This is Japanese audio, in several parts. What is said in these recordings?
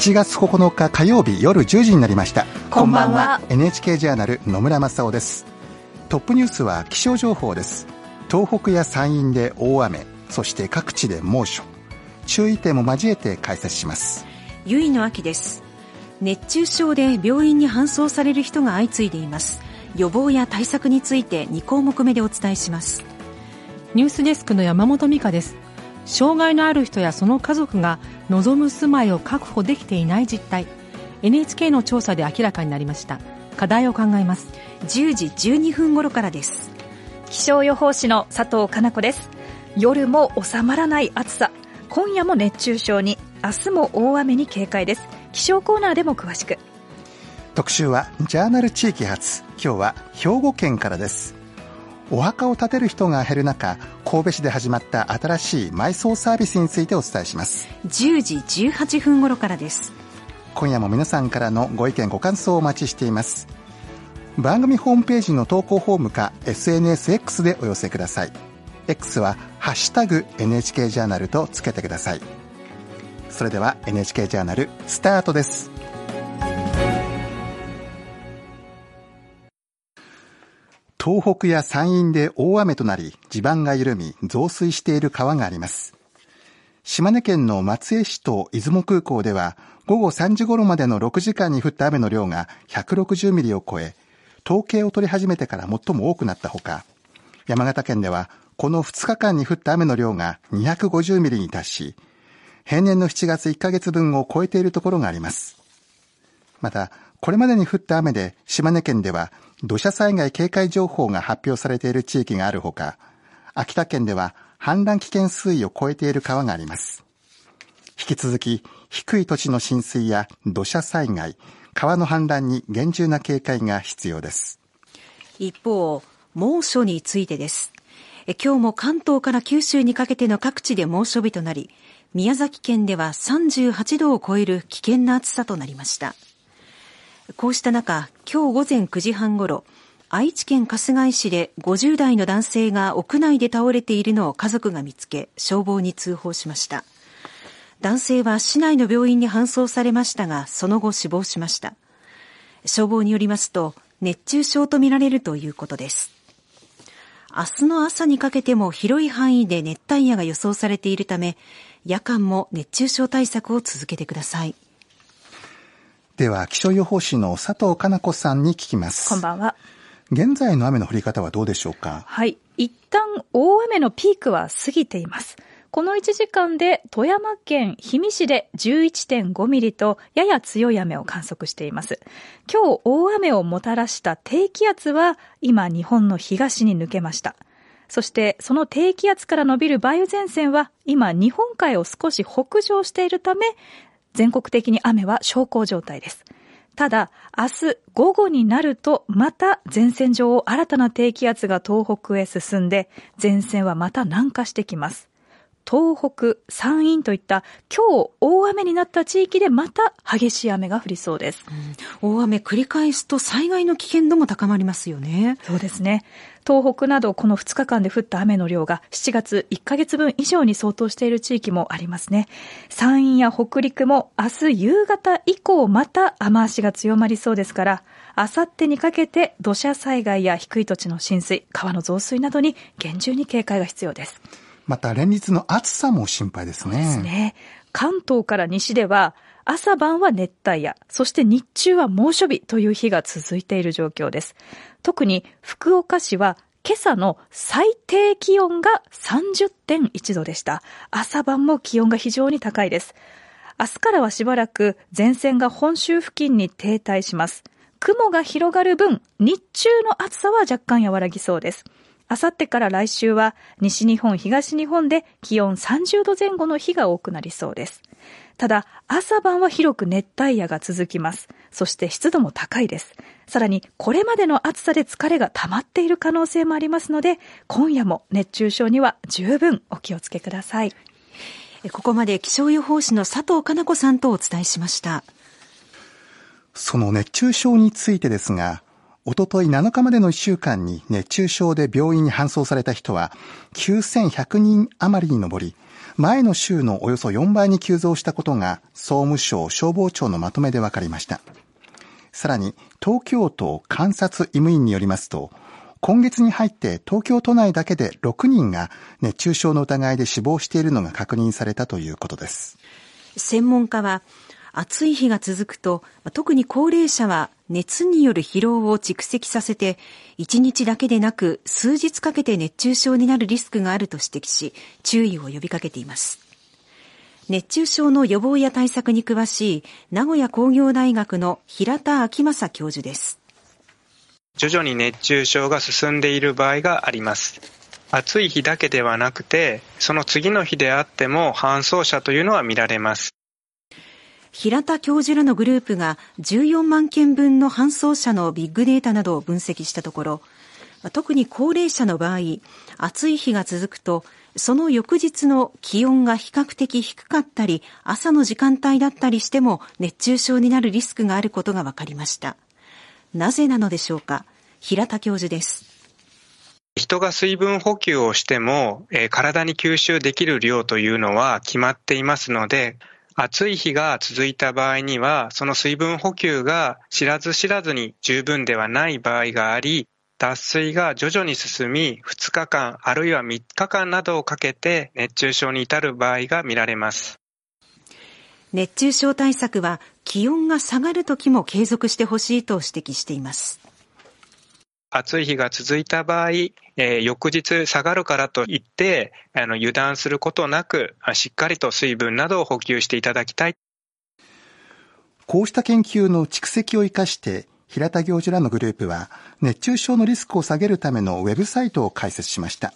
7月9日火曜日夜10時になりました。こんばんは。NHK ジャーナル野村正夫です。トップニュースは気象情報です。東北や山陰で大雨そして各地で猛暑。注意点も交えて解説します。ゆいの秋です。熱中症で病院に搬送される人が相次いでいます。予防や対策について2項目目でお伝えします。ニュースデスクの山本美香です。障害のある人やその家族が望む住まいを確保できていない実態。NHK の調査で明らかになりました。課題を考えます。10時12分頃からです。気象予報士の佐藤かな子です。夜も収まらない暑さ。今夜も熱中症に。明日も大雨に警戒です。気象コーナーでも詳しく。特集はジャーナル地域発。今日は兵庫県からですお墓を建てる人が減る中神戸市で始まった新しい埋葬サービスについてお伝えします。10時18分頃からです。今夜も皆さんからのご意見ご感想をお待ちしています。番組ホームページの投稿フォームか SNSX でお寄せください。X は「ハッシュタグ #NHK ジャーナル」とつけてください。それでは NHK ジャーナルスタートです東北や山陰で大雨となり地盤が緩み増水している川があります。島根県の松江市と出雲空港では午後3時頃までの6時間に降った雨の量が160ミリを超え統計を取り始めてから最も多くなったほか山形県ではこの2日間に降った雨の量が250ミリに達し平年の7月1ヶ月分を超えているところがあります。またこれまでに降った雨で島根県では土砂災害警戒情報が発表されている地域があるほか秋田県では氾濫危険水位を超えている川があります。引き続き低い土地の浸水や土砂災害川の氾濫に厳重な警戒が必要です。一方猛暑についてです。今日も関東から九州にかけての各地で猛暑日となり宮崎県では38度を超える危険な暑さとなりました。こうした中今日午前9時半ごろ愛知県春日井市で50代の男性が屋内で倒れているのを家族が見つけ消防に通報しました。男性は市内の病院に搬送されましたがその後死亡しました。消防によりますと熱中症とみられるということです。明日の朝にかけても広い範囲で熱帯夜が予想されているため夜間も熱中症対策を続けてください。では気象予報士の佐藤かな子さんに聞きます。こんばんは。現在の雨の降り方はどうでしょうか？はい。一旦大雨のピークは過ぎています。この1時間で富山県氷見市で11.5ミリとやや強い雨を観測しています。今日大雨をもたらした低気圧は今日本の東に抜けました。そしてその低気圧から伸びる梅雨前線は今日本海を少し北上しているため全国的に雨は小康状態です。ただ、明日午後になると、また前線上を新たな低気圧が東北へ進んで、前線はまた南下してきます。東北、山陰といった今日大雨になった地域でまた激しい雨が降りそうです、うん、大雨繰り返すと災害の危険度も高まりますよね。そうですね。東北などこの2日間で降った雨の量が7月1ヶ月分以上に相当している地域もありますね。山陰や北陸も明日夕方以降また雨足が強まりそうですから、あさってにかけて土砂災害や低い土地の浸水、川の増水などに厳重に警戒が必要です。また連日の暑さも心配ですね。ですね。関東から西では、朝晩は熱帯夜、そして日中は猛暑日という日が続いている状況です。特に福岡市は今朝の最低気温が30.1度でした。朝晩も気温が非常に高いです。明日からはしばらく前線が本州付近に停滞します。雲が広がる分、日中の暑さは若干和らぎそうです。あさってから来週は西日本、東日本で気温30度前後の日が多くなりそうです。ただ、朝晩は広く熱帯夜が続きます。そして湿度も高いです。さらに、これまでの暑さで疲れが溜まっている可能性もありますので、今夜も熱中症には十分お気をつけください。ここまで気象予報士の佐藤かな子さんとお伝えしました。その熱中症についてですが、おととい7日までの1週間に熱中症で病院に搬送された人は9100人余りに上り、前の週のおよそ4倍に急増したことが総務省消防庁のまとめで分かりました。さらに東京都監察医務院によりますと、今月に入って東京都内だけで6人が熱中症の疑いで死亡しているのが確認されたということです。専門家は暑い日が続くと、特に高齢者は熱による疲労を蓄積させて、1日だけでなく数日かけて熱中症になるリスクがあると指摘し、注意を呼びかけています。熱中症の予防や対策に詳しい名古屋工業大学の平田昭正教授です。徐々に熱中症が進んでいる場合があります。暑い日だけではなくて、その次の日であっても搬送者というのは見られます。平田教授らのグループが14万件分の搬送者のビッグデータなどを分析したところ、特に高齢者の場合、暑い日が続くと、その翌日の気温が比較的低かったり、朝の時間帯だったりしても熱中症になるリスクがあることが分かりました。なぜなのでしょうか？平田教授です。人が水分補給をしても、えー、体に吸収できる量というのは決まっていますので、暑い日が続いた場合には、その水分補給が知らず知らずに十分ではない場合があり、脱水が徐々に進み、2日間あるいは3日間などをかけて熱中症に至る場合が見られます。熱中症対策は気温が下がる時も継続してほしいと指摘しています。暑い日が続いた場合、翌日下がるからといって、油断することなく、しっかりと水分などを補給していただきたい。こうした研究の蓄積を生かして、平田教授らのグループは、熱中症のリスクを下げるためのウェブサイトを開設しました。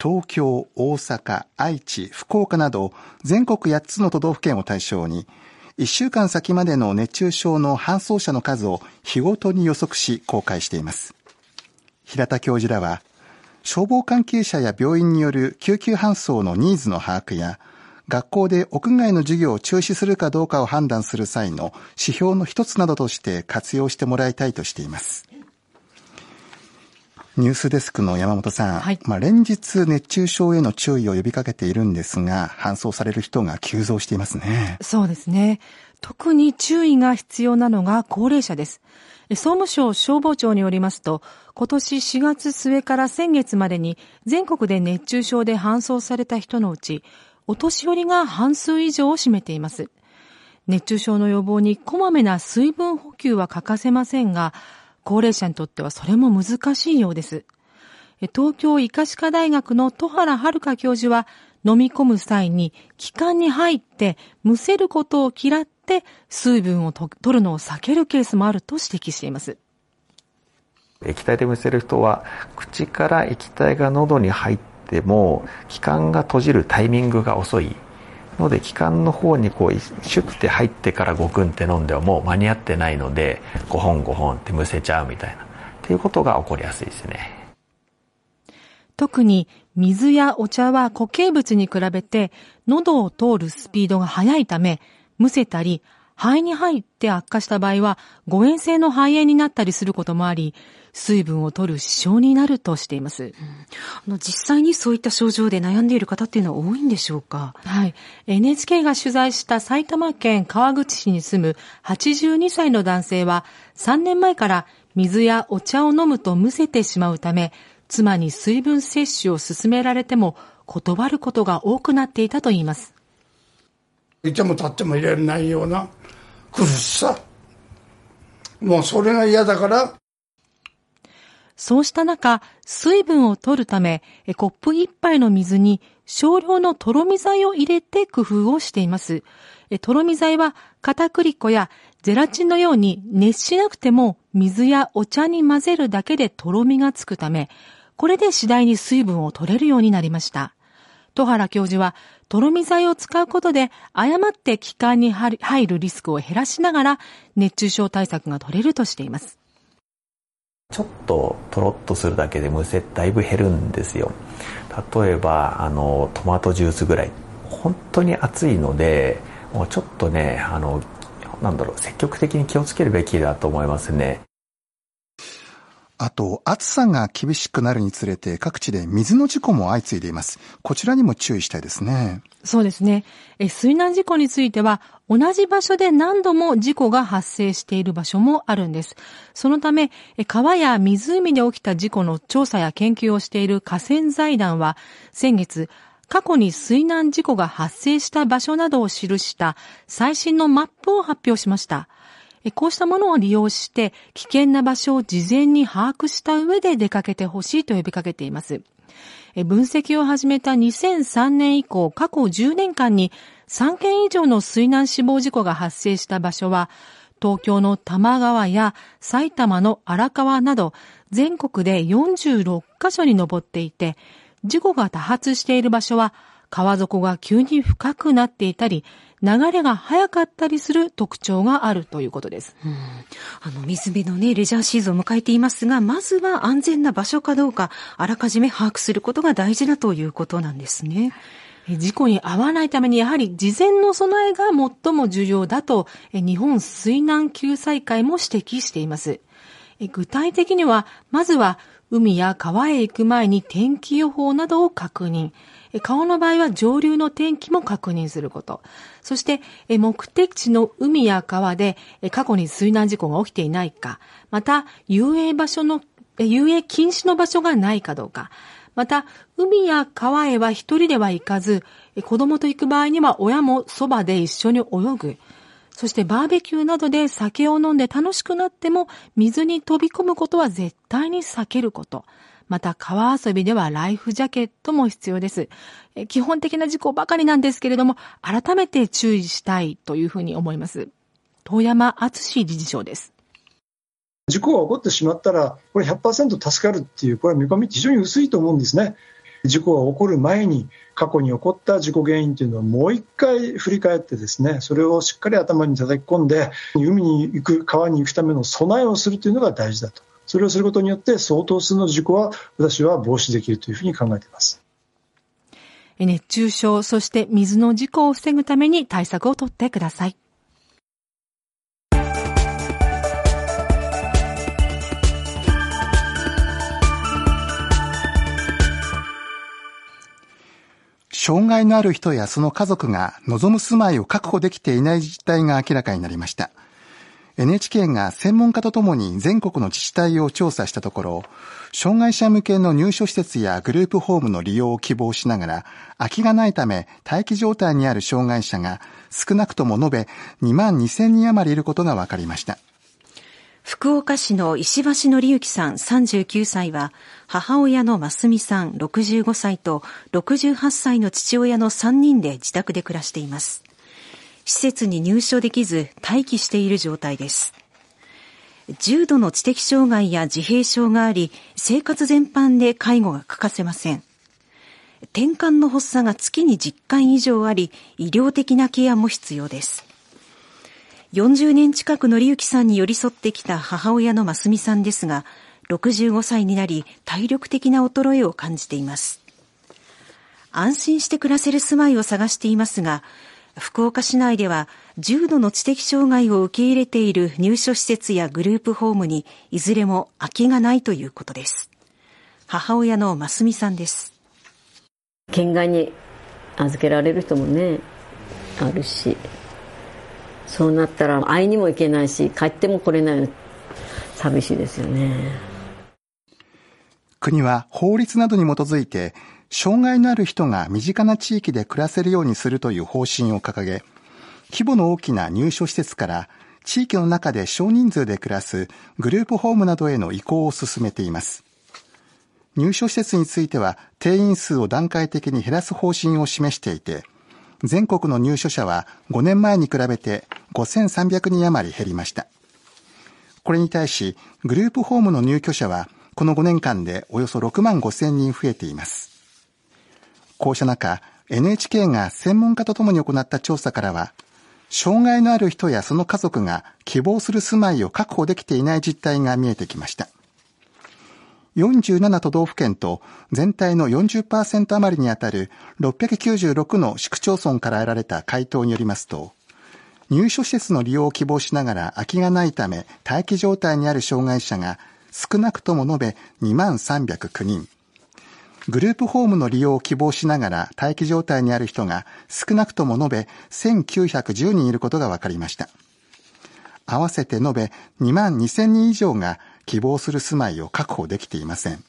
東京、大阪、愛知、福岡など、全国8つの都道府県を対象に、1週間先までの熱中症の搬送者の数を日ごとに予測し公開しています。平田教授らは、消防関係者や病院による救急搬送のニーズの把握や、学校で屋外の授業を中止するかどうかを判断する際の指標の一つなどとして活用してもらいたいとしています。ニュースデスクの山本さん、はい、まあ、連日熱中症への注意を呼びかけているんですが、搬送される人が急増していますね。そうですね。特に注意が必要なのが高齢者です。総務省消防庁によりますと、今年4月末から先月までに全国で熱中症で搬送された人のうち、お年寄りが半数以上を占めています。熱中症の予防にこまめな水分補給は欠かせませんが、高齢者にとってはそれも難しいようです。東京医科歯科大学の戸原遥教授は、飲み込む際に気管に入ってむせることを嫌って水分を取るのを避けるケースもあると指摘しています。液体でむせる人は口から液体が喉に入っても気管が閉じるタイミングが遅いので気管の方にこうシュッて入ってからゴクンって飲んではもう間に合ってないので5本5本ってむせちゃうみたいな。っていうことが起こりやすいですね。特に水やお茶は固形物に比べて喉を通るスピードが速いためむせたり肺に入って悪化した場合は誤嚥性の肺炎になったりすることもあり水分を取る支障になるとしています、うん、あの実際にそういった症状で悩んでいる方っていうのは多いんでしょうか？はい。NHK が取材した埼玉県川口市に住む82歳の男性は3年前から水やお茶を飲むとむせてしまうため妻に水分摂取を勧められても断ることが多くなっていたといいますいても立ってもいられないような苦しさもうそれが嫌だからそうした中、水分を取るため、コップ一杯の水に少量のとろみ剤を入れて工夫をしています。とろみ剤は片栗粉やゼラチンのように熱しなくても水やお茶に混ぜるだけでとろみがつくため、これで次第に水分を取れるようになりました。戸原教授は、とろみ剤を使うことで誤って気管に入るリスクを減らしながら熱中症対策が取れるとしています。ちょっととろっとするだけでむせだいぶ減るんですよ。例えばあのトマトジュースぐらい。本当に暑いのでもうちょっとねあのなんだろう積極的に気をつけるべきだと思いますね。あと、暑さが厳しくなるにつれて各地で水の事故も相次いでいます。こちらにも注意したいですね。そうですね。え水難事故については、同じ場所で何度も事故が発生している場所もあるんです。そのため、川や湖で起きた事故の調査や研究をしている河川財団は、先月、過去に水難事故が発生した場所などを記した最新のマップを発表しました。こうしたものを利用して危険な場所を事前に把握した上で出かけてほしいと呼びかけています。分析を始めた2003年以降、過去10年間に3件以上の水難死亡事故が発生した場所は、東京の多摩川や埼玉の荒川など全国で46カ所に上っていて、事故が多発している場所は川底が急に深くなっていたり、流れが速かったりする特徴があるということです。うん、あの、水辺のね、レジャーシーズンを迎えていますが、まずは安全な場所かどうか、あらかじめ把握することが大事だということなんですね。事故に遭わないためにやはり事前の備えが最も重要だと日本水難救済会も指摘しています。具体的には、まずは海や川へ行く前に天気予報などを確認。川の場合は上流の天気も確認すること。そして、目的地の海や川で過去に水難事故が起きていないか、また、遊泳場所の、遊泳禁止の場所がないかどうか、また、海や川へは一人では行かず、子供と行く場合には親もそばで一緒に泳ぐ。そしてバーベキューなどで酒を飲んで楽しくなっても水に飛び込むことは絶対に避けること。また川遊びではライフジャケットも必要です。基本的な事故ばかりなんですけれども、改めて注意したいというふうに思います。遠山敦理事長です。事故が起こってしまったら、これ100%助かるっていう、これは見込みって非常に薄いと思うんですね。事故が起こる前に過去に起こった事故原因というのをもう一回振り返ってですねそれをしっかり頭に叩き込んで海に行く川に行くための備えをするというのが大事だとそれをすることによって相当数の事故は私は防止できるというふうに考えています熱中症そして水の事故を防ぐために対策をとってください障害のある人やその家族が望む住まいを確保できていない実態が明らかになりました。NHK が専門家とともに全国の自治体を調査したところ、障害者向けの入所施設やグループホームの利用を希望しながら、空きがないため待機状態にある障害者が少なくとも延べ2万2000人余りいることが分かりました。福岡市の石橋則之さん39歳は、母親の真澄さん65歳と68歳の父親の3人で自宅で暮らしています。施設に入所できず待機している状態です。重度の知的障害や自閉症があり、生活全般で介護が欠かせません。転換の発作が月に10回以上あり、医療的なケアも必要です。40年近くのりゆきさんに寄り添ってきた母親のますみさんですが、65歳になり体力的な衰えを感じています。安心して暮らせる住まいを探していますが、福岡市内では重度の知的障害を受け入れている入所施設やグループホームにいずれも空きがないということです。母親のますみさんです。県外に預けられる人もね、あるし、そうなったら会いにも行けないし帰っても来れない寂しいですよね国は法律などに基づいて障害のある人が身近な地域で暮らせるようにするという方針を掲げ規模の大きな入所施設から地域の中で少人数で暮らすグループホームなどへの移行を進めています入所施設については定員数を段階的に減らす方針を示していて全国の入所者は5年前に比べて5300人余り減りました。これに対し、グループホームの入居者は、この5年間でおよそ6万5000人増えています。こうした中、NHK が専門家とともに行った調査からは、障害のある人やその家族が希望する住まいを確保できていない実態が見えてきました。47都道府県と全体の40%余りにあたる696の市区町村から得られた回答によりますと、入所施設の利用を希望しながら空きがないため待機状態にある障害者が少なくとも延べ2万309人。グループホームの利用を希望しながら待機状態にある人が少なくとも延べ1910人いることが分かりました。合わせて延べ2万2000人以上が希望する住まいを確保できていません。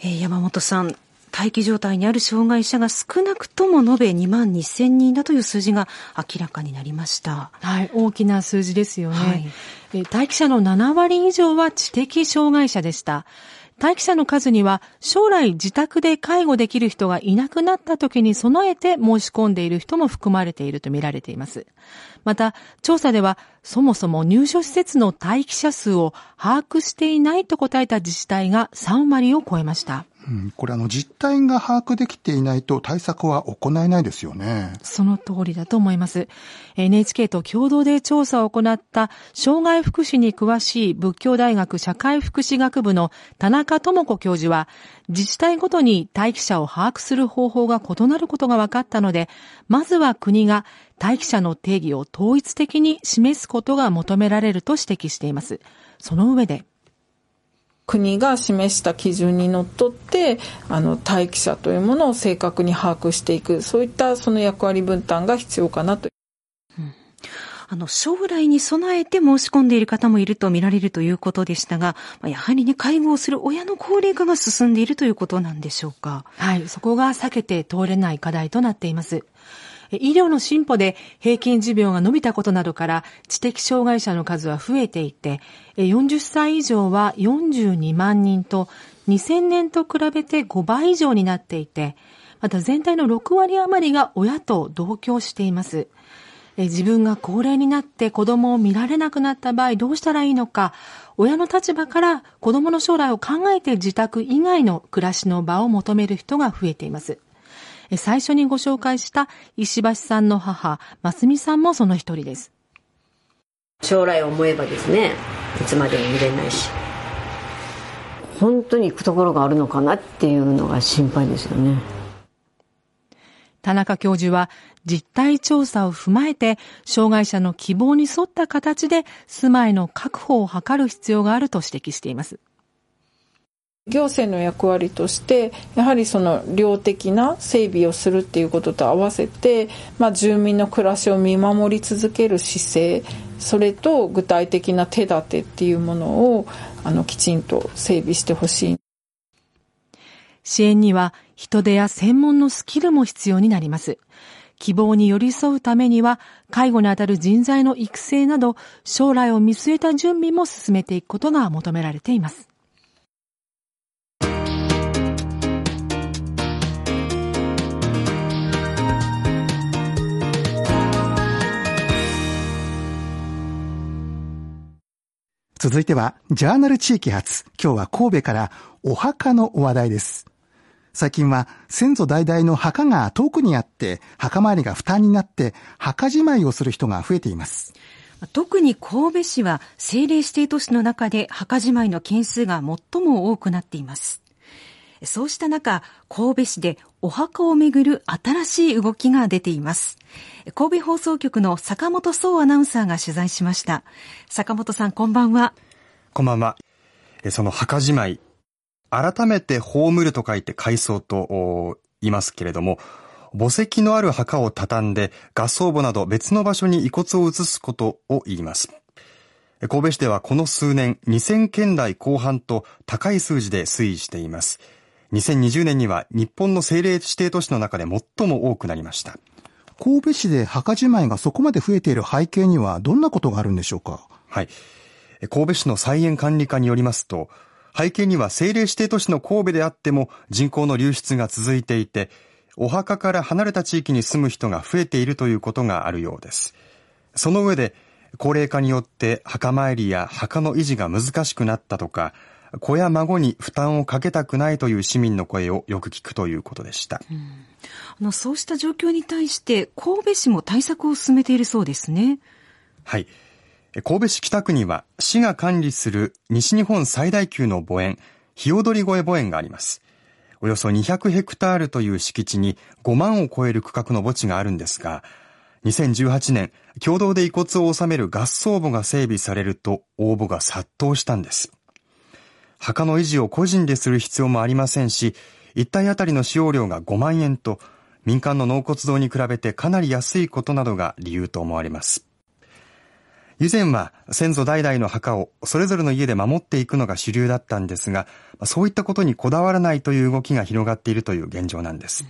えー、山本さん、待機状態にある障害者が少なくとも延べ2万2000人だという数字が明らかになりました。はい、大きな数字ですよね。はい、え待機者の7割以上は知的障害者でした。待機者の数には将来自宅で介護できる人がいなくなった時に備えて申し込んでいる人も含まれているとみられています。また、調査ではそもそも入所施設の待機者数を把握していないと答えた自治体が3割を超えました。うん、これあの実態が把握できていないと対策は行えないですよね。その通りだと思います。NHK と共同で調査を行った障害福祉に詳しい仏教大学社会福祉学部の田中智子教授は、自治体ごとに待機者を把握する方法が異なることが分かったので、まずは国が待機者の定義を統一的に示すことが求められると指摘しています。その上で、国が示した基準にのっとってあの待機者というものを正確に把握していくそういったその役割分担が必要かなと。うんあの、将来に備えて申し込んでいる方もいると見られるということでしたが、やはりね、介護をする親の高齢化が進んでいるということなんでしょうか。はい、そこが避けて通れない課題となっています。医療の進歩で平均寿命が伸びたことなどから知的障害者の数は増えていて、40歳以上は42万人と2000年と比べて5倍以上になっていて、また全体の6割余りが親と同居しています。自分が高齢になって子供を見られなくなった場合どうしたらいいのか、親の立場から子供の将来を考えて自宅以外の暮らしの場を求める人が増えています。最初にご紹介した石橋さんの母、ますみさんもその一人です。将来を思えばですね、いつまでも見れないし、本当に行くところがあるのかなっていうのが心配ですよね。田中教授は実態調査を踏まえて障害者の希望に沿った形で住まいの確保を図る必要があると指摘しています。行政の役割としてやはりその量的な整備をするっていうことと合わせて、まあ、住民の暮らしを見守り続ける姿勢それと具体的な手立てっていうものをあのきちんと整備してほしい。支援には人手や専門のスキルも必要になります。希望に寄り添うためには介護にあたる人材の育成など将来を見据えた準備も進めていくことが求められています。続いては、ジャーナル地域発。今日は神戸からお墓のお話題です。最近は先祖代々の墓が遠くにあって、墓参りが負担になって、墓じまいをする人が増えています。特に神戸市は政令指定都市の中で墓じまいの件数が最も多くなっています。そうした中、神戸市でお墓をめぐる新しい動きが出ています。神戸放送局の坂本総アナウンサーが取材しました。坂本さん、こんばんは。こんばんは。その墓じまい、改めて葬ると書いて改葬と言いますけれども、墓石のある墓を畳んで合葬墓など別の場所に遺骨を移すことを言います。神戸市ではこの数年2000件台後半と高い数字で推移しています。2020年には日本の政令指定都市の中で最も多くなりました。神戸市で墓じまいがそこまで増えている背景にはどんなことがあるんでしょうか？はい。神戸市の菜園管理課によりますと、背景には政令指定都市の神戸であっても人口の流出が続いていて、お墓から離れた地域に住む人が増えているということがあるようです。その上で、高齢化によって墓参りや墓の維持が難しくなったとか、子や孫に負担をかけたくないという市民の声をよく聞くということでした。うん、あのそうした状況に対して神戸市も対策を進めているそうですね。はい。神戸市北区には市が管理する西日本最大級の墓園、日踊り越え墓園があります。およそ200ヘクタールという敷地に5万を超える区画の墓地があるんですが、2018年、共同で遺骨を収める合葬墓が整備されると応募が殺到したんです。墓の維持を個人でする必要もありませんし、一体あたりの使用料が5万円と、民間の納骨堂に比べてかなり安いことなどが理由と思われます。以前は先祖代々の墓をそれぞれの家で守っていくのが主流だったんですが、そういったことにこだわらないという動きが広がっているという現状なんです。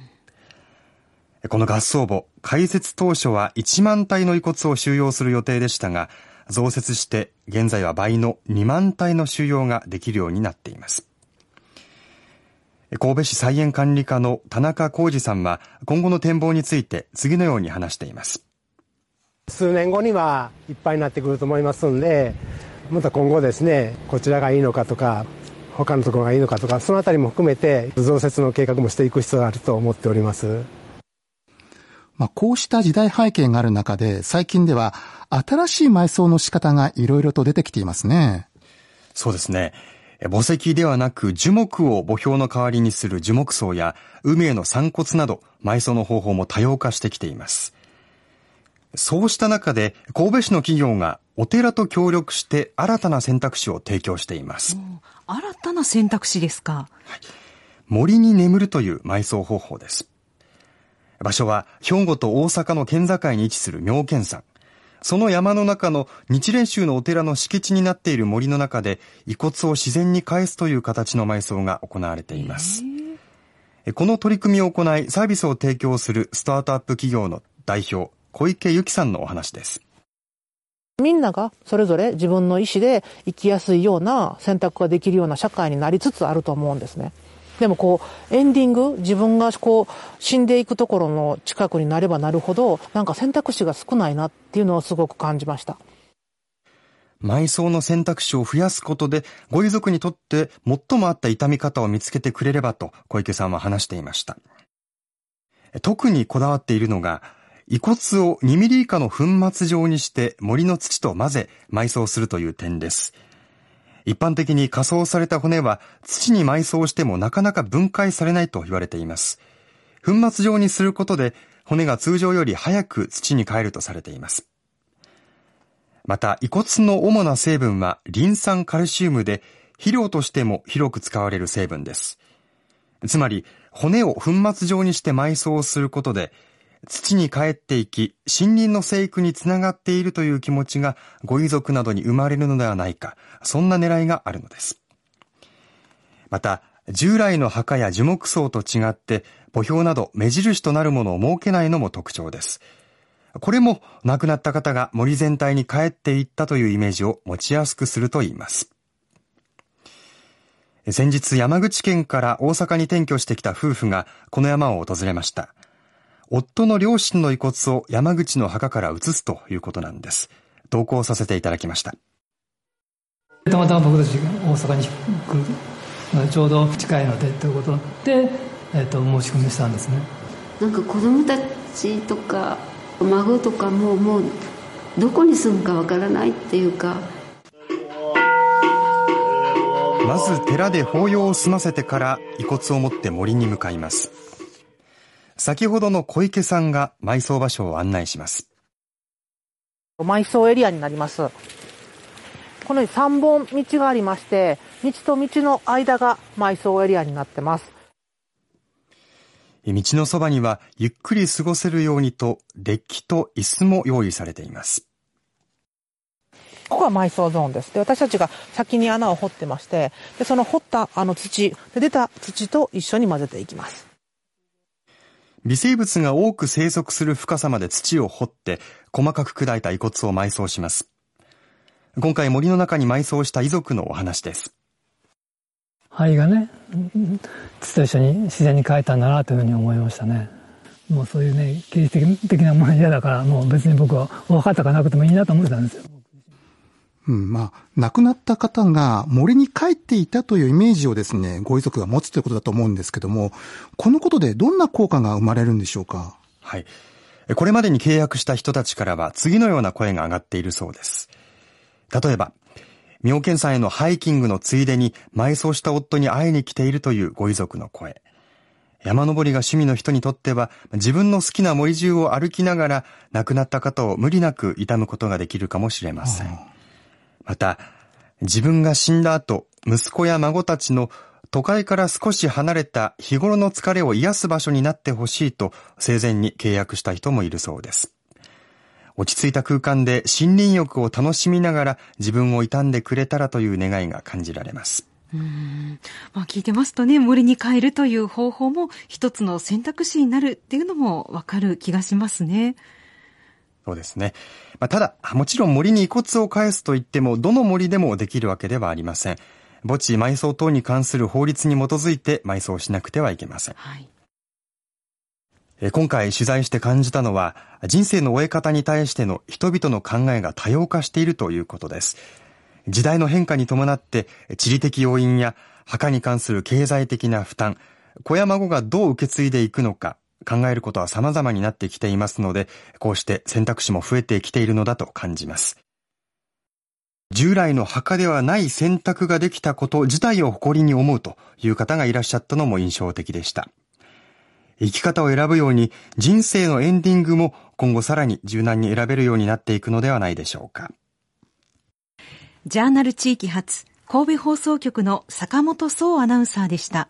この合葬墓、開設当初は1万体の遺骨を収容する予定でしたが、増設して現在は倍の2万体の収容ができるようになっています。神戸市菜園管理課の田中浩二さんは今後の展望について次のように話しています。数年後にはいっぱいになってくると思いますんで、また今後ですね、こちらがいいのかとか、他のところがいいのかとか、そのあたりも含めて増設の計画もしていく必要があると思っております。まあ、こうした時代背景がある中で、最近では新しい埋葬の仕方がいろいろと出てきていますね。そうですね。墓石ではなく樹木を墓標の代わりにする樹木葬や海への散骨など埋葬の方法も多様化してきています。そうした中で神戸市の企業がお寺と協力して新たな選択肢を提供しています。新たな選択肢ですか、はい、森に眠るという埋葬方法です。場所は兵庫と大阪の県境に位置する妙見山。その山の中の日蓮宗のお寺の敷地になっている森の中で遺骨を自然に返すという形の埋葬が行われています。この取り組みを行いサービスを提供するスタートアップ企業の代表、小池由紀さんのお話です。みんながそれぞれ自分の意思で生きやすいような選択ができるような社会になりつつあると思うんですね。でもこう、エンディング、自分がこう、死んでいくところの近くになればなるほど、なんか選択肢が少ないなっていうのをすごく感じました。埋葬の選択肢を増やすことで、ご遺族にとって最も合った痛み方を見つけてくれればと小池さんは話していました。特にこだわっているのが、遺骨を2ミリ以下の粉末状にして森の土と混ぜ埋葬するという点です。一般的に仮装された骨は土に埋葬してもなかなか分解されないと言われています。粉末状にすることで骨が通常より早く土に帰るとされています。また、遺骨の主な成分はリン酸カルシウムで肥料としても広く使われる成分です。つまり、骨を粉末状にして埋葬することで、土に帰っていき、森林の生育につながっているという気持ちがご遺族などに生まれるのではないか、そんな狙いがあるのです。また、従来の墓や樹木層と違って、墓標など目印となるものを設けないのも特徴です。これも亡くなった方が森全体に帰っていったというイメージを持ちやすくするといいます。先日山口県から大阪に転居してきた夫婦がこの山を訪れました。夫の両親の遺骨を山口の墓から移すということなんです。同行させていただきました。たまたま僕たち大阪に来るちょうど近いのでということで、えーと、申し込みしたんですねなんか子供たちとか孫とかももうどこに住むかわからないっていうかまず寺で法要を済ませてから遺骨を持って森に向かいます先ほどの小池さんが埋葬場所を案内します。埋葬エリアになります。このように3本道がありまして、道と道の間が埋葬エリアになってます。道のそばにはゆっくり過ごせるようにとデッキと椅子も用意されています。ここは埋葬ゾーンです。で、私たちが先に穴を掘ってまして、で、その掘ったあの土、で出た土と一緒に混ぜていきます。微生物が多く生息する深さまで土を掘って細かく砕いた遺骨を埋葬します。今回森の中に埋葬した遺族のお話です。灰がね、土と一緒に自然に変えたんだなというふうに思いましたね。もうそういうね、刑事的なもの嫌だから、もう別に僕は分かったかなくてもいいなと思ってたんですよ。うん、まあ、亡くなった方が森に帰っていたというイメージをですね、ご遺族が持つということだと思うんですけども、このことでどんな効果が生まれるんでしょうか？はい。これまでに契約した人たちからは次のような声が上がっているそうです。例えば、妙見山へのハイキングのついでに埋葬した夫に会いに来ているというご遺族の声。山登りが趣味の人にとっては自分の好きな森中を歩きながら亡くなった方を無理なく悼むことができるかもしれません。また、自分が死んだ後、息子や孫たちの都会から少し離れた日頃の疲れを癒す場所になってほしいと生前に契約した人もいるそうです。落ち着いた空間で森林浴を楽しみながら自分を傷んでくれたらという願いが感じられます。うんまあ、聞いてますとね、森に帰るという方法も一つの選択肢になるっていうのもわかる気がしますね。そうですね。まあ、ただ、もちろん森に遺骨を返すと言っても、どの森でもできるわけではありません。墓地埋葬等に関する法律に基づいて埋葬しなくてはいけません。はい今回取材して感じたのは、人生の終え方に対しての人々の考えが多様化しているということです。時代の変化に伴って、地理的要因や墓に関する経済的な負担、子や孫がどう受け継いでいくのか、考えることは様々になってきていますので、こうして選択肢も増えてきているのだと感じます。従来の墓ではない選択ができたこと自体を誇りに思うという方がいらっしゃったのも印象的でした。生き方を選ぶように人生のエンディングも今後さらに柔軟に選べるようになっていくのではないでしょうか。ジャーナル地域発神戸放送局の坂本総アナウンサーでした。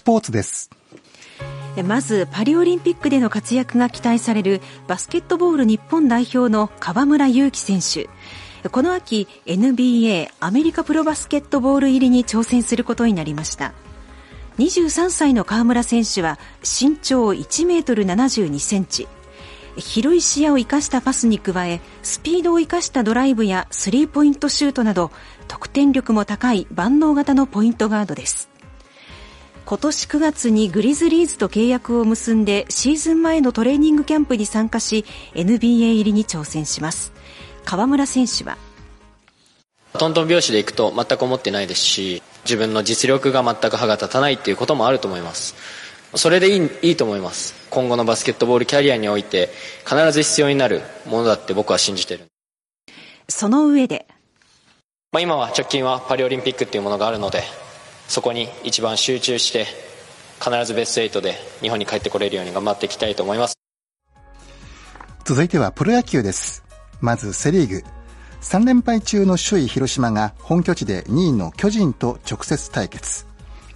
スポーツです。まずパリオリンピックでの活躍が期待されるバスケットボール日本代表の河村勇輝選手。この秋 NBA アメリカプロバスケットボール入りに挑戦することになりました23歳の河村選手は身長1メートル72センチ広い視野を生かしたパスに加えスピードを生かしたドライブやスリーポイントシュートなど得点力も高い万能型のポイントガードです今年9月にグリズリーズと契約を結んでシーズン前のトレーニングキャンプに参加し NBA 入りに挑戦します。河村選手は。トントン拍子でいくと全く思ってないですし自分の実力が全く歯が立たないっていうこともあると思います。それでいいいいと思います。今後のバスケットボールキャリアにおいて必ず必要になるものだって僕は信じてる。その上で、まあ、今は直近はパリオリンピックっていうものがあるのでそこに一番集中して必ずベスト8で日本に帰ってこれるように頑張っていきたいと思います。続いてはプロ野球です。まずセリーグ。3連敗中の首位広島が本拠地で2位の巨人と直接対決。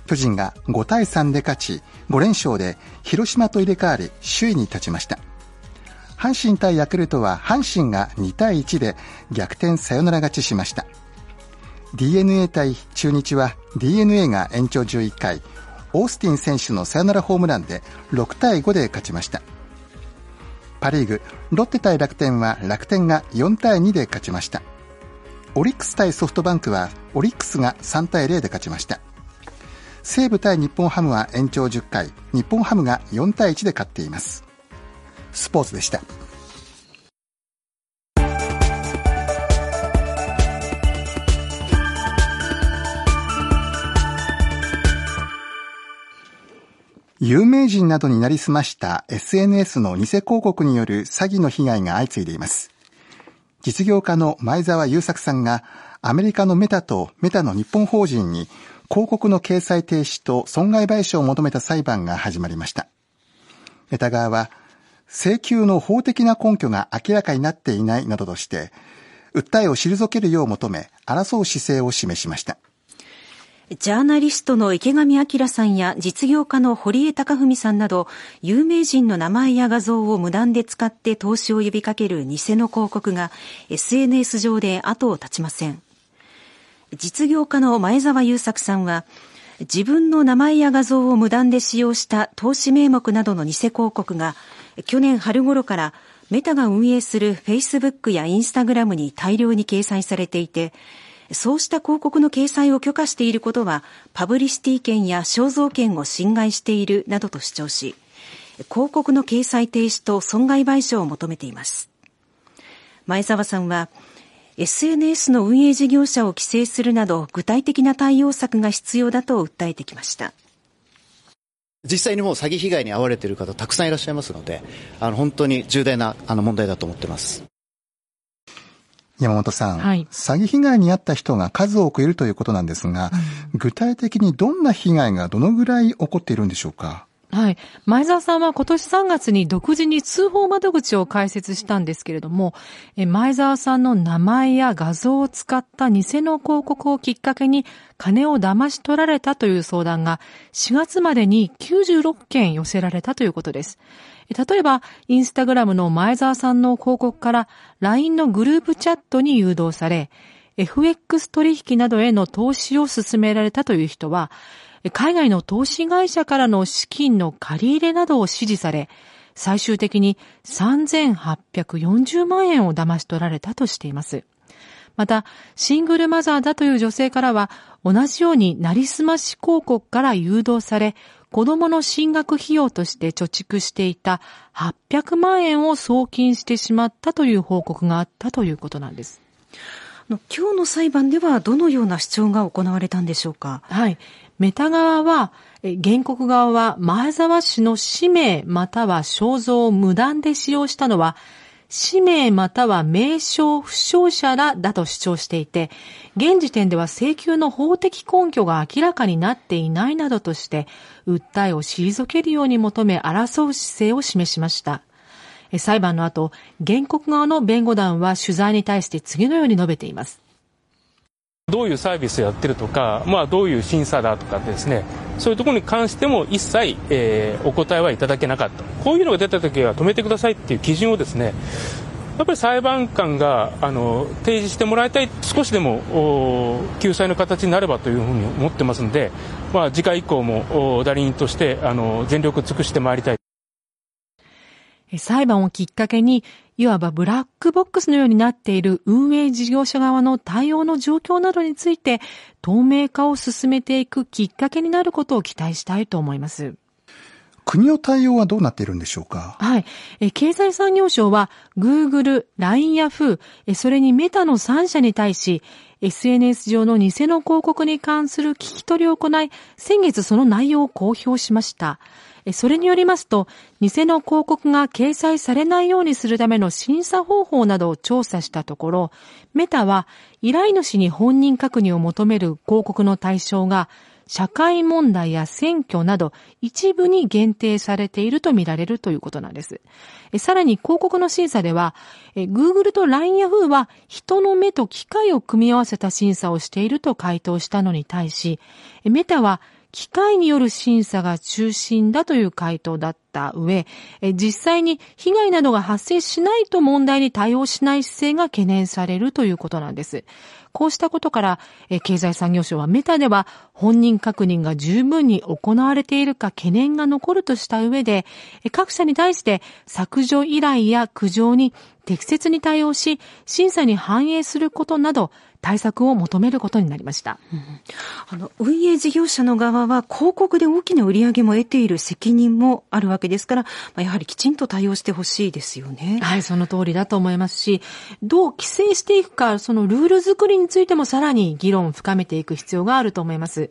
巨人が5対3で勝ち5連勝で広島と入れ替わり首位に立ちました。阪神対ヤクルトは阪神が2対1で逆転サヨナラ勝ちしました。D n a 対中日は d n a が延長11回オースティン選手のサヨナラホームランで6対5で勝ちました。パ・リーグロッテ対楽天は楽天が4対2で勝ちました。オリックス対ソフトバンクはオリックスが3対0で勝ちました。西武対日本ハムは延長10回日本ハムが4対1で勝っています。スポーツでした。有名人などになりすました SNS の偽広告による詐欺の被害が相次いでいます。実業家の前澤友作さんがアメリカのメタとメタの日本法人に広告の掲載停止と損害賠償を求めた裁判が始まりました。メタ側は請求の法的な根拠が明らかになっていないなどとして、訴えを退けるよう求め、争う姿勢を示しました。ジャーナリストの池上彰さんや実業家の堀江貴文さんなど有名人の名前や画像を無断で使って投資を呼びかける偽の広告が SNS 上で後を絶ちません。実業家の前澤友作さんは自分の名前や画像を無断で使用した投資名目などの偽広告が去年春頃からメタが運営する Facebook や Instagram に大量に掲載されていてそうした広告の掲載を許可していることは、パブリシティ権や肖像権を侵害しているなどと主張し、広告の掲載停止と損害賠償を求めています。前澤さんは、SNS の運営事業者を規制するなど具体的な対応策が必要だと訴えてきました。実際にもう詐欺被害に遭われている方たくさんいらっしゃいますので、あの本当に重大なあの問題だと思っています。山本さん、はい詐欺被害に遭った人が数多くいるということなんですが、具体的にどんな被害がどのぐらい起こっているんでしょうか？はい。前澤さんは今年3月に独自に通報窓口を開設したんですけれども、え前澤さんの名前や画像を使った偽の広告をきっかけに金を騙し取られたという相談が4月までに96件寄せられたということです。例えば、インスタグラムの前澤さんの広告から LINE のグループチャットに誘導され、FX 取引などへの投資を進められたという人は、海外の投資会社からの資金の借り入れなどを指示され、最終的に3840万円を騙し取られたとしています。また、シングルマザーだという女性からは、同じようになりすまし広告から誘導され、子供の進学費用として貯蓄していた800万円を送金してしまったという報告があったということなんです。今日の裁判ではどのような主張が行われたんでしょうか？はい。メタ側は、え原告側は前澤氏の氏名または肖像を無断で使用したのは、氏名または名称不詳者らだと主張していて、現時点では請求の法的根拠が明らかになっていないなどとして、訴えを退けるように求め争う姿勢を示しました。裁判の後、原告側の弁護団は取材に対して次のように述べています。どういうサービスやってるとか、まあ、どういう審査だとかですね、そういうところに関しても一切、えーお答えはいただけなかった。こういうのが出た時は止めてくださいっていう基準をですね、やっぱり裁判官があの提示してもらいたい、少しでも救済の形になればというふうに思ってますので、まあ、次回以降も代理人としてあの全力尽くしてまいりたい。裁判をきっかけに、いわばブラックボックスのようになっている運営事業者側の対応の状況などについて、透明化を進めていくきっかけになることを期待したいと思います。国の対応はどうなっているんでしょうか？はい。え経済産業省は、Google、LINE や Yahoo、えそれにメタの3社に対し、SNS 上の偽の広告に関する聞き取りを行い、先月その内容を公表しました。それによりますと、偽の広告が掲載されないようにするための審査方法などを調査したところ、メタは依頼主に本人確認を求める広告の対象が、社会問題や選挙など一部に限定されているとみられるということなんです。さらに広告の審査では、Google と LINE や Yahoo は人の目と機械を組み合わせた審査をしていると回答したのに対し、メタは機械による審査が中心だという回答だった上、実際に被害などが発生しないと問題に対応しない姿勢が懸念されるということなんです。こうしたことから、経済産業省はメタでは本人確認が十分に行われているか懸念が残るとした上で、各社に対して削除依頼や苦情に適切に対応し、審査に反映することなど対策を求めることになりました。あの、運営事業者の側は広告で大きな売り上げも得ている責任もあるわけですから、まあ、やはりきちんと対応してほしいですよね。はい、その通りだと思いますし、どう規制していくか、そのルール作りについてもさらに議論を深めていく必要があると思います。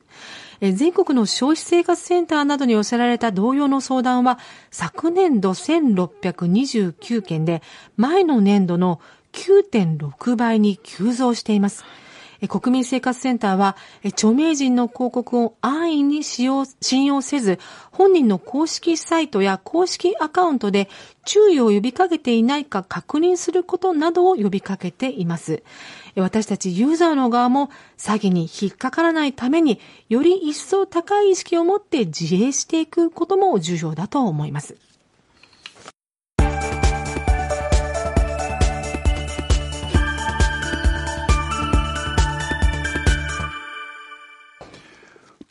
え全国の消費生活センターなどに寄せられた同様の相談は、昨年度1629件で、前の年度の9.6倍に急増しています。国民生活センターは、著名人の広告を安易に使用、信用せず、本人の公式サイトや公式アカウントで注意を呼びかけていないか確認することなどを呼びかけています。私たちユーザーの側も詐欺に引っかからないために、より一層高い意識を持って自衛していくことも重要だと思います。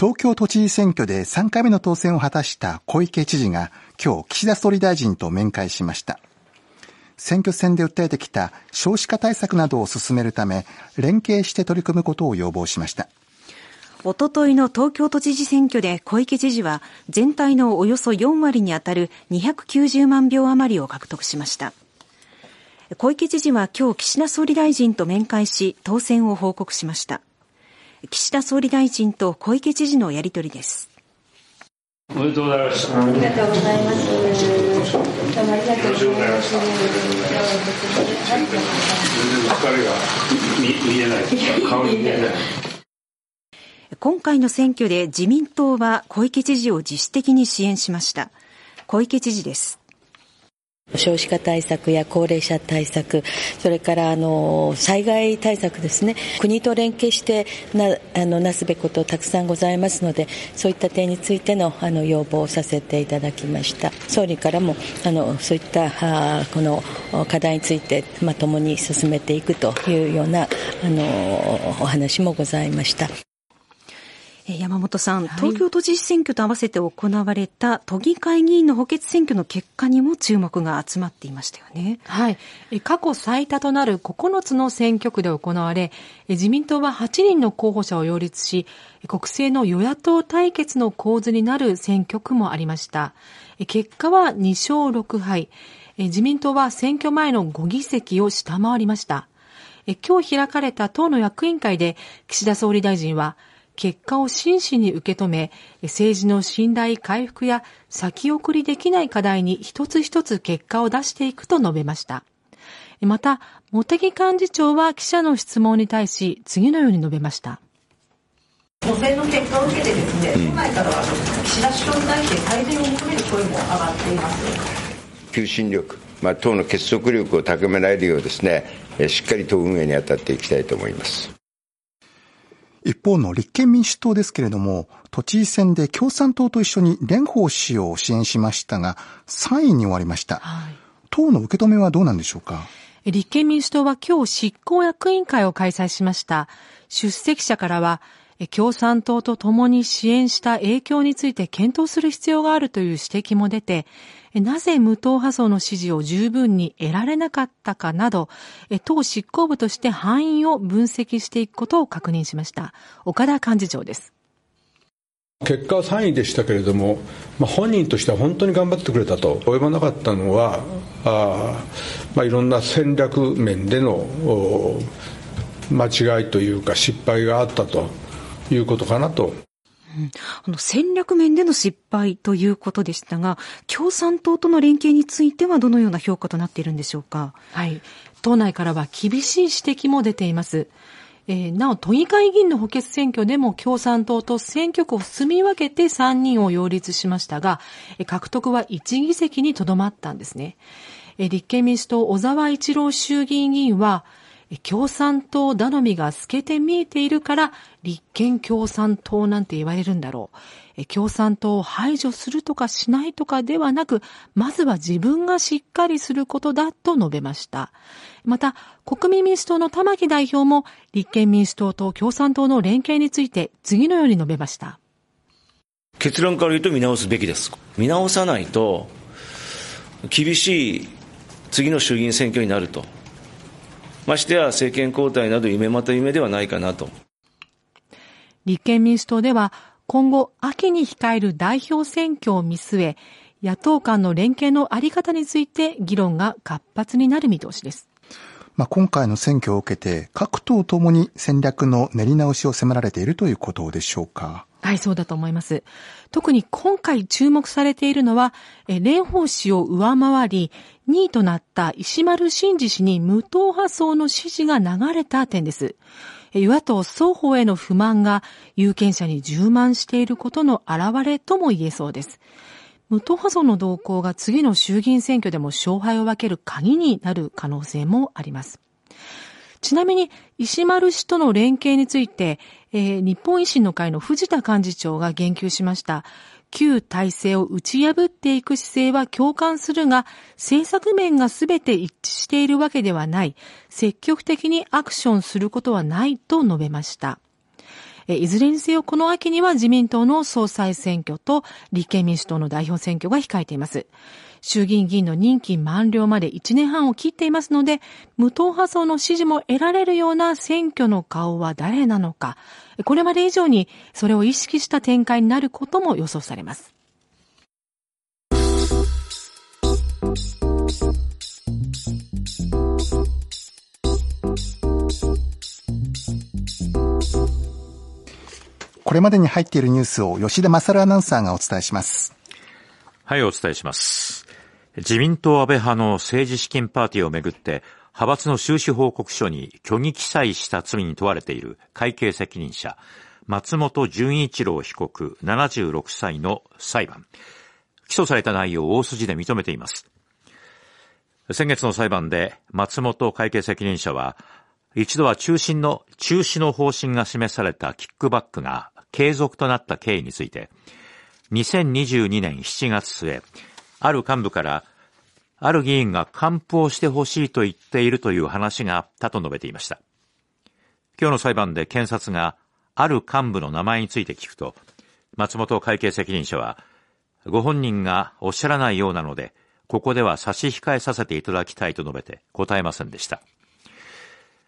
東京都知事選挙で3回目の当選を果たした小池知事が今日岸田総理大臣と面会しました。選挙戦で訴えてきた少子化対策などを進めるため連携して取り組むことを要望しました。おとといの東京都知事選挙で小池知事は全体のおよそ4割にあたる290万票余りを獲得しました。小池知事は今日岸田総理大臣と面会し当選を報告しました。岸田総理大臣と小池知事のやり取りです。おめでとうございます。ありがとうございます。どうもありがとうございま今回の選挙で自民党は小池知事を自主的に支援しました小池知事です少子化対策や高齢者対策、それからあの災害対策ですね、国と連携してなあのなすべきことたくさんございますので、そういった点についてのあの要望をさせていただきました。総理からもあのそういったあこの課題について、まともに進めていくというようなあのお話もございました。山本さん、東京都知事選挙と合わせて行われた都議会議員の補欠選挙の結果にも注目が集まっていましたよね。はい。過去最多となる9つの選挙区で行われ、自民党は8人の候補者を擁立し、国政の与野党対決の構図になる選挙区もありました。結果は2勝6敗。自民党は選挙前の5議席を下回りました。今日開かれた党の役員会で岸田総理大臣は、結果を真摯に受け止め、政治の信頼回復や先送りできない課題に一つ一つ結果を出していくと述べました。また、茂木幹事長は記者の質問に対し、次のように述べました。補選の結果を受けてですね、都内からは岸田首相に対して改善を求める声も上がっています。求心力、まあ、党の結束力を高められるようですね、しっかりと運営に当たっていきたいと思います。一方の立憲民主党ですけれども、都知事選で共産党と一緒に蓮舫氏を支援しましたが、3位に終わりました。はい、党の受け止めはどうなんでしょうか？立憲民主党は今日執行役員会を開催しました。出席者からは、共産党と共に支援した影響について検討する必要があるという指摘も出て、なぜ無党派層の支持を十分に得られなかったかなど、党執行部として範囲を分析していくことを確認しました。岡田幹事長です。結果は3位でしたけれども、まあ、本人としては本当に頑張ってくれたと及ばなかったのはあ、まあ、いろんな戦略面での間違いというか失敗があったということかなと。あの戦略面での失敗ということでしたが、共産党との連携についてはどのような評価となっているんでしょうか？はい。党内からは厳しい指摘も出ています。えー、なお、都議会議員の補欠選挙でも共産党と選挙区を住み分けて3人を擁立しましたが、獲得は1議席にとどまったんですね。立憲民主党小沢一郎衆議院議員は、共産党頼みが透けて見えているから立憲共産党なんて言われるんだろう。共産党を排除するとかしないとかではなく、まずは自分がしっかりすることだと述べました。また、国民民主党の玉木代表も立憲民主党と共産党の連携について次のように述べました。結論から言うと見直すべきです。見直さないと、厳しい次の衆議院選挙になると。ましてや政権交代など夢また夢ではないかなと。立憲民主党では今後秋に控える代表選挙を見据え、野党間の連携のあり方について議論が活発になる見通しです。まあ、今回の選挙を受けて各党ともに戦略の練り直しを迫られているということでしょうか。はい、そうだと思います。特に今回注目されているのは、え蓮舫氏を上回り、2位となった石丸真二氏に無党派層の支持が流れた点です。与野党双方への不満が有権者に充満していることの表れとも言えそうです。無党派層の動向が次の衆議院選挙でも勝敗を分ける鍵になる可能性もあります。ちなみに、石丸氏との連携について、えー、日本維新の会の藤田幹事長が言及しました。旧体制を打ち破っていく姿勢は共感するが、政策面が全て一致しているわけではない。積極的にアクションすることはないと述べました。えいずれにせよこの秋には自民党の総裁選挙と立憲民主党の代表選挙が控えています。衆議院議員の任期満了まで1年半を切っていますので、無党派層の支持も得られるような選挙の顔は誰なのか、これまで以上にそれを意識した展開になることも予想されます。これまでに入っているニュースを吉田勝アナウンサーがお伝えします。はい、お伝えします。自民党安倍派の政治資金パーティーをめぐって派閥の収支報告書に虚偽記載した罪に問われている会計責任者松本純一郎被告76歳の裁判起訴された内容を大筋で認めています先月の裁判で松本会計責任者は一度は中心の中止の方針が示されたキックバックが継続となった経緯について2022年7月末ある幹部から、ある議員が還付をしてほしいと言っているという話があったと述べていました。今日の裁判で検察がある幹部の名前について聞くと、松本会計責任者は、ご本人がおっしゃらないようなので、ここでは差し控えさせていただきたいと述べて答えませんでした。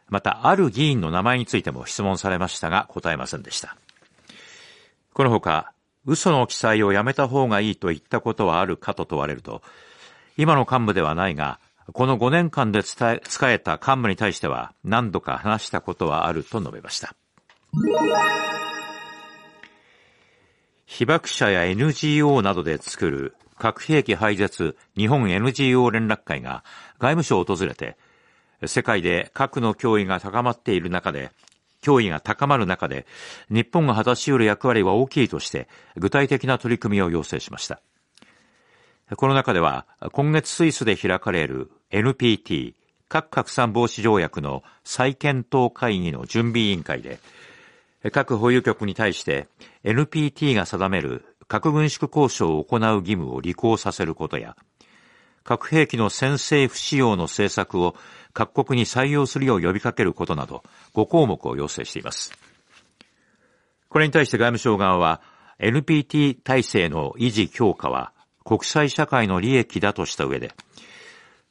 また、ある議員の名前についても質問されましたが答えませんでした。このほか、嘘の記載をやめた方がいいと言ったことはあるかと問われると、今の幹部ではないが、この5年間で伝え、使えた幹部に対しては何度か話したことはあると述べました。被爆者や NGO などで作る核兵器廃絶日本 NGO 連絡会が外務省を訪れて、世界で核の脅威が高まっている中で脅威が高まる中で、日本が果たし得る役割は大きいとして、具体的な取り組みを要請しました。この中では、今月スイスで開かれる NPT、核拡散防止条約の再検討会議の準備委員会で、各保有局に対して NPT が定める核軍縮交渉を行う義務を履行させることや、核兵器の先制不使用の政策を各国に採用するよう呼びかけることなど5項目を要請しています。これに対して外務省側は NPT 体制の維持強化は国際社会の利益だとした上で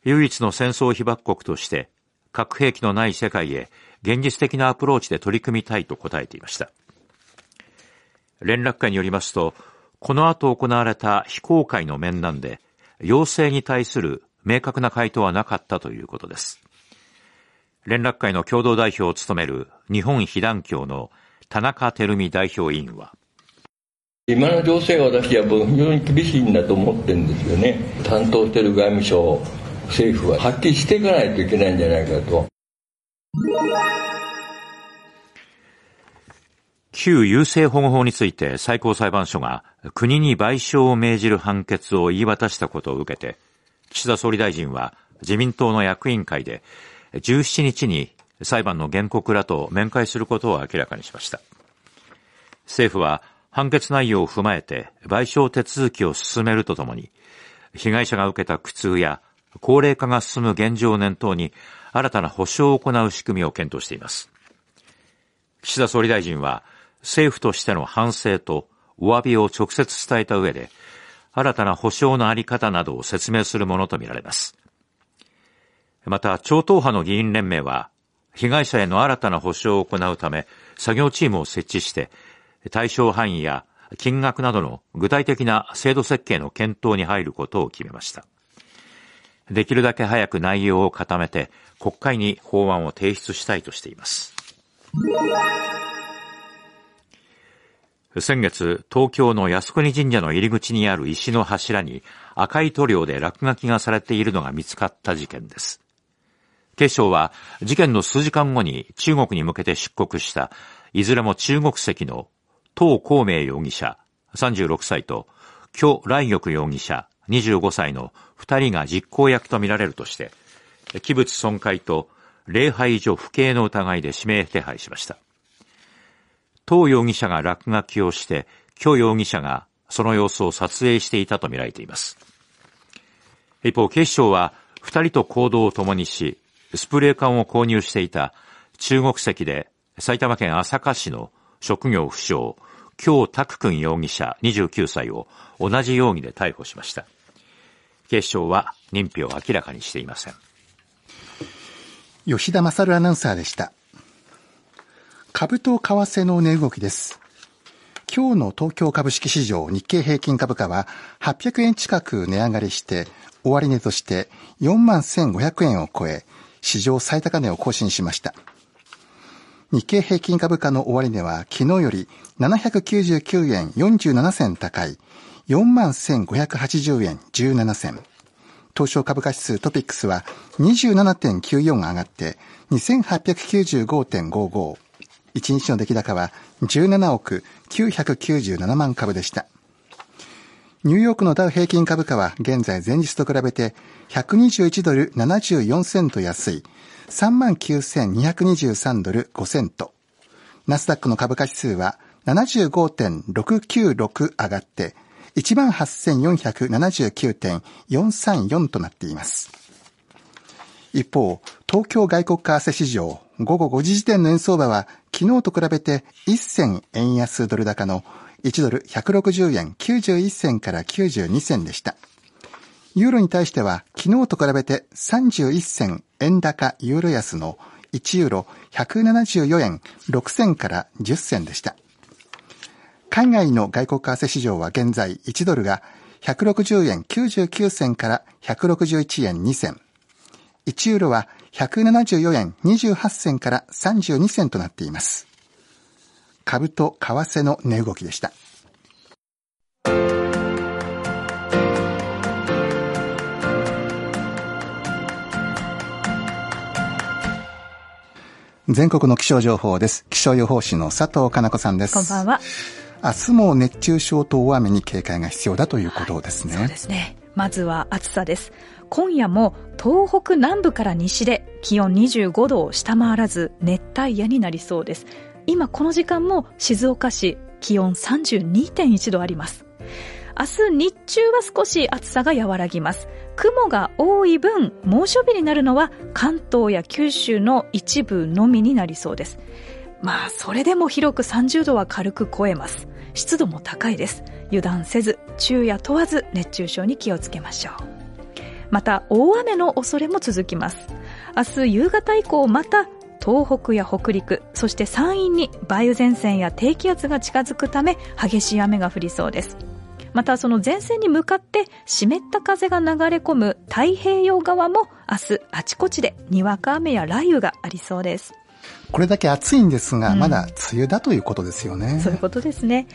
唯一の戦争被爆国として核兵器のない世界へ現実的なアプローチで取り組みたいと答えていました。連絡会によりますと、この後行われた非公開の面談で、要請に対する明確な回答はなかったということです。連絡会の共同代表を務める日本被団協の田中照美代表委員は。今の情勢は私は非常に厳しいんだと思ってるんですよね。担当している外務省政府ははっきりしていかないといけないんじゃないかと。旧優生保護法について最高裁判所が国に賠償を命じる判決を言い渡したことを受けて岸田総理大臣は自民党の役員会で17日に裁判の原告らと面会することを明らかにしました。政府は判決内容を踏まえて賠償手続きを進めるとともに、被害者が受けた苦痛や高齢化が進む現状を念頭に新たな保障を行う仕組みを検討しています。岸田総理大臣は政府としての反省とお詫びを直接伝えた上で、新たな保障のあり方などを説明するものとみられます。また、超党派の議員連盟は、被害者への新たな保障を行うため、作業チームを設置して、対象範囲や金額などの具体的な制度設計の検討に入ることを決めました。できるだけ早く内容を固めて、国会に法案を提出したいとしています。先月、東京の靖国神社の入り口にある石の柱に赤い塗料で落書きがされているのが見つかった事件です。警視庁は事件の数時間後に中国に向けて出国したいずれも中国籍の唐孔明容疑者36歳と許来玉容疑者25歳の2人が実行役とみられるとして器物損壊と礼拝所不敬の疑いで指名手配しました。唐容疑者が落書きをして許容疑者がその様子を撮影していたとみられています。一方、警視庁は2人と行動を共にし、スプレー缶を購入していた中国籍で埼玉県朝霞市の職業不詳、京拓君容疑者29歳を同じ容疑で逮捕しました。警視庁は認否を明らかにしていません。吉田勝アナウンサーでした。株と為替の値動きです。今日の東京株式市場日経平均株価は800円近く値上がりして終値として4万1500円を超え史上最高値を更新しました。日経平均株価の終値は昨日より799円47銭高い41,580円17銭。東証株価指数トピックスは27.94上がって2895.55。1日の出来高は17億997万株でした。ニューヨークのダウ平均株価は現在前日と比べて121ドル74セント安い39,223ドル5セント。ナスダックの株価指数は75.696上がって18,479.434となっています。一方、東京外国為替市場午後5時時点の円相場は昨日と比べて1銭円安ドル高の1ドル160円91銭から92銭でした。ユーロに対しては昨日と比べて31銭円高ユーロ安の1ユーロ174円6銭から10銭でした。海外の外国為替市場は現在1ドルが160円99銭から161円2銭。1ユーロは174円28銭から32銭となっています。株と為替の値動きでした。全国の気象情報です。気象予報士の佐藤かな子さんです。こんばんは。明日も熱中症と大雨に警戒が必要だということですね。はい、そうですね。まずは暑さです。今夜も東北南部から西で気温25度を下回らず熱帯夜になりそうです。今この時間も静岡市気温32.1度あります。明日日中は少し暑さが和らぎます。雲が多い分、猛暑日になるのは関東や九州の一部のみになりそうです。まあ、それでも広く30度は軽く超えます。湿度も高いです。油断せず、昼夜問わず熱中症に気をつけましょう。また、大雨の恐れも続きます。明日夕方以降、また東北や北陸、そして山陰に梅雨前線や低気圧が近づくため激しい雨が降りそうです。またその前線に向かって湿った風が流れ込む太平洋側も明日あちこちでにわか雨や雷雨がありそうです。これだけ暑いんですが、うん、まだ梅雨だということですよね。そういうことですね。